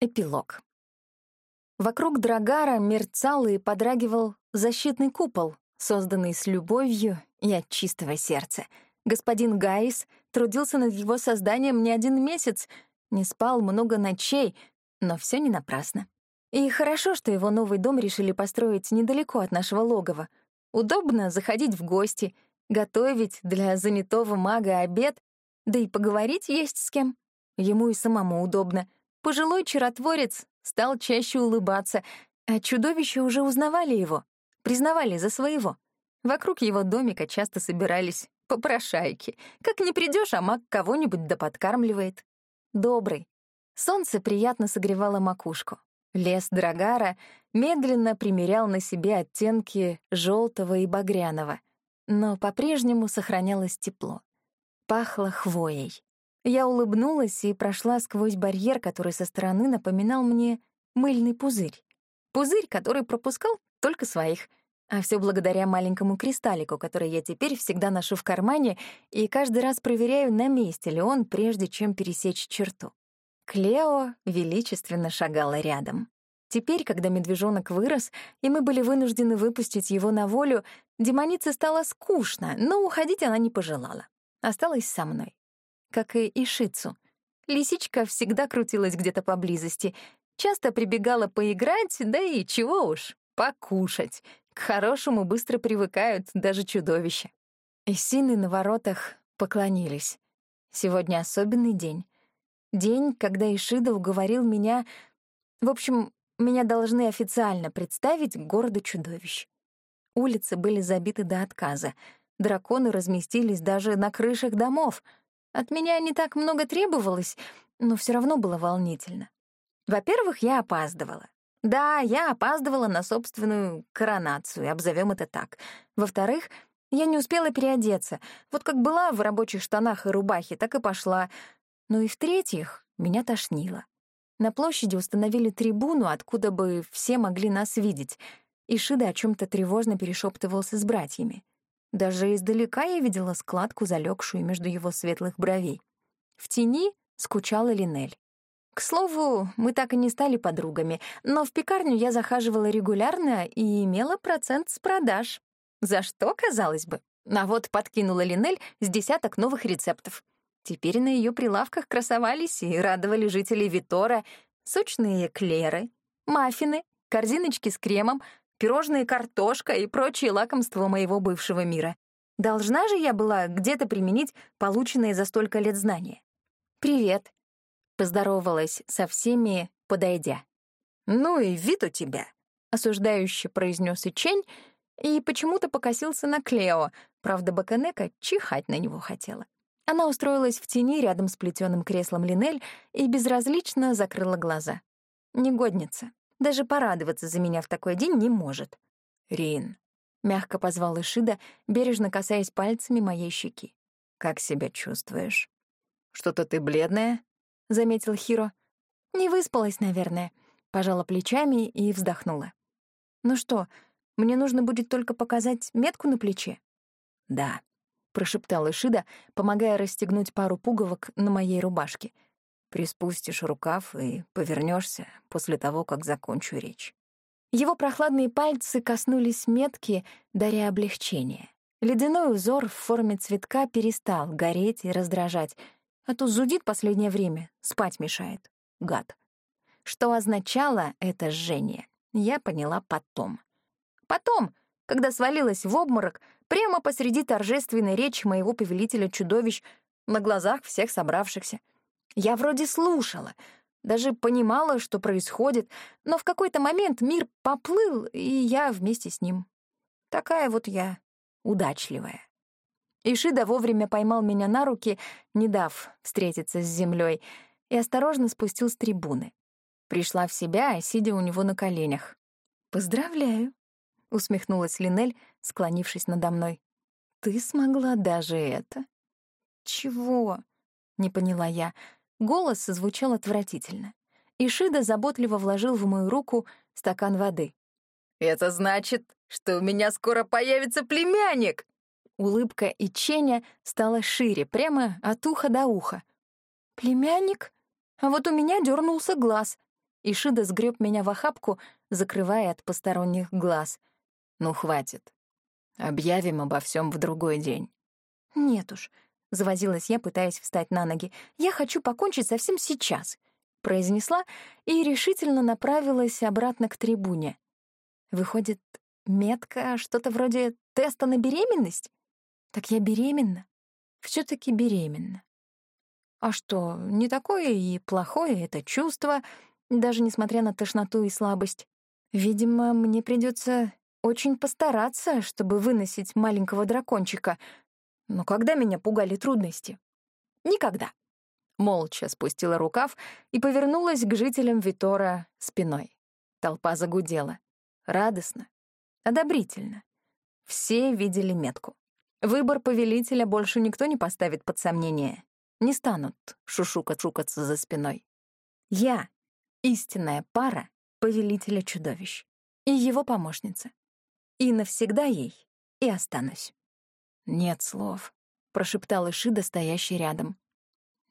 Эпилог. Вокруг Драгара мерцал и подрагивал защитный купол, созданный с любовью и от чистого сердца. Господин Гайс трудился над его созданием не один месяц, не спал много ночей, но все не напрасно. И хорошо, что его новый дом решили построить недалеко от нашего логова. Удобно заходить в гости, готовить для занятого мага обед, да и поговорить есть с кем. Ему и самому удобно — Пожилой чаротворец стал чаще улыбаться, а чудовища уже узнавали его, признавали за своего. Вокруг его домика часто собирались попрошайки. Как не придешь, а маг кого-нибудь да подкармливает. Добрый. Солнце приятно согревало макушку. Лес Драгара медленно примерял на себе оттенки желтого и багряного, но по-прежнему сохранялось тепло. Пахло хвоей. Я улыбнулась и прошла сквозь барьер, который со стороны напоминал мне мыльный пузырь. Пузырь, который пропускал только своих. А все благодаря маленькому кристаллику, который я теперь всегда ношу в кармане и каждый раз проверяю, на месте ли он, прежде чем пересечь черту. Клео величественно шагала рядом. Теперь, когда медвежонок вырос, и мы были вынуждены выпустить его на волю, демонице стало скучно, но уходить она не пожелала. Осталась со мной как и Ишицу. Лисичка всегда крутилась где-то поблизости, часто прибегала поиграть, да и чего уж, покушать. К хорошему быстро привыкают даже чудовища. Эссины на воротах поклонились. Сегодня особенный день. День, когда Ишида уговорил меня... В общем, меня должны официально представить городу чудовищ. Улицы были забиты до отказа. Драконы разместились даже на крышах домов — от меня не так много требовалось, но все равно было волнительно. Во-первых, я опаздывала. Да, я опаздывала на собственную коронацию, обзовем это так. Во-вторых, я не успела переодеться. Вот как была в рабочих штанах и рубахе, так и пошла. Ну и в-третьих, меня тошнило. На площади установили трибуну, откуда бы все могли нас видеть. И Шида о чем то тревожно перешептывался с братьями. Даже издалека я видела складку, залегшую между его светлых бровей. В тени скучала Линель. К слову, мы так и не стали подругами, но в пекарню я захаживала регулярно и имела процент с продаж. За что, казалось бы? А вот подкинула Линель с десяток новых рецептов. Теперь на ее прилавках красовались и радовали жителей Витора сочные эклеры, маффины, корзиночки с кремом, пирожные картошка и прочие лакомства моего бывшего мира. Должна же я была где-то применить полученные за столько лет знания. «Привет», — поздоровалась со всеми, подойдя. «Ну и вид у тебя», — осуждающе произнес Ичень и почему-то покосился на Клео, правда, Баканека чихать на него хотела. Она устроилась в тени рядом с плетеным креслом Линель и безразлично закрыла глаза. Негодница. Даже порадоваться за меня в такой день не может. «Рин», — мягко позвал Ишида, бережно касаясь пальцами моей щеки. «Как себя чувствуешь?» «Что-то ты бледная?» — заметил Хиро. «Не выспалась, наверное», — пожала плечами и вздохнула. «Ну что, мне нужно будет только показать метку на плече?» «Да», — прошептал Ишида, помогая расстегнуть пару пуговок на моей рубашке — Приспустишь рукав и повернешься после того, как закончу речь. Его прохладные пальцы коснулись метки, даря облегчение. Ледяной узор в форме цветка перестал гореть и раздражать, а то зудит последнее время, спать мешает. Гад. Что означало это жжение, я поняла потом. Потом, когда свалилась в обморок, прямо посреди торжественной речи моего повелителя чудовищ на глазах всех собравшихся — я вроде слушала, даже понимала, что происходит, но в какой-то момент мир поплыл, и я вместе с ним. Такая вот я удачливая. Ишида вовремя поймал меня на руки, не дав встретиться с землей, и осторожно спустил с трибуны. Пришла в себя, сидя у него на коленях. «Поздравляю», — усмехнулась Линель, склонившись надо мной. «Ты смогла даже это?» «Чего?» — не поняла я. Голос звучал отвратительно. Ишида заботливо вложил в мою руку стакан воды. «Это значит, что у меня скоро появится племянник!» Улыбка Иченя стала шире, прямо от уха до уха. «Племянник? А вот у меня дернулся глаз. Ишида сгреб меня в охапку, закрывая от посторонних глаз. «Ну, хватит. Объявим обо всем в другой день». «Нет уж», — завозилась я, пытаясь встать на ноги. «Я хочу покончить совсем сейчас», — произнесла и решительно направилась обратно к трибуне. Выходит, метка что-то вроде теста на беременность? Так я беременна. все таки беременна. А что, не такое и плохое это чувство, даже несмотря на тошноту и слабость. Видимо, мне придется очень постараться, чтобы выносить маленького дракончика. Но когда меня пугали трудности? Никогда. Молча спустила рукав и повернулась к жителям Витора спиной. Толпа загудела. Радостно, одобрительно. Все видели метку. Выбор повелителя больше никто не поставит под сомнение. Не станут шушука-шукаться за спиной. Я — истинная пара повелителя чудовищ и его помощница. И навсегда ей и останусь. «Нет слов», — прошептал Ишида, стоящий рядом.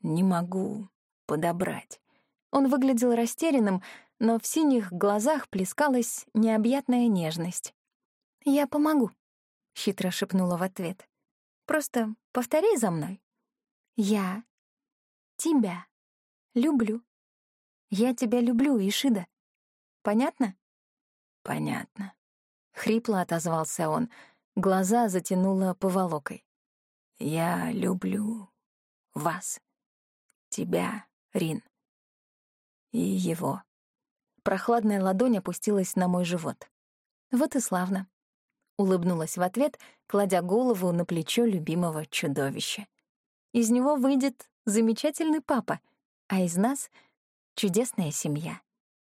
«Не могу подобрать». Он выглядел растерянным, но в синих глазах плескалась необъятная нежность. «Я помогу», — хитро шепнула в ответ. «Просто повтори за мной. Я тебя люблю. Я тебя люблю, Ишида. Понятно?» «Понятно», — хрипло отозвался он. Глаза затянуло поволокой. «Я люблю вас, тебя, Рин, и его». Прохладная ладонь опустилась на мой живот. Вот и славно. Улыбнулась в ответ, кладя голову на плечо любимого чудовища. Из него выйдет замечательный папа, а из нас — чудесная семья.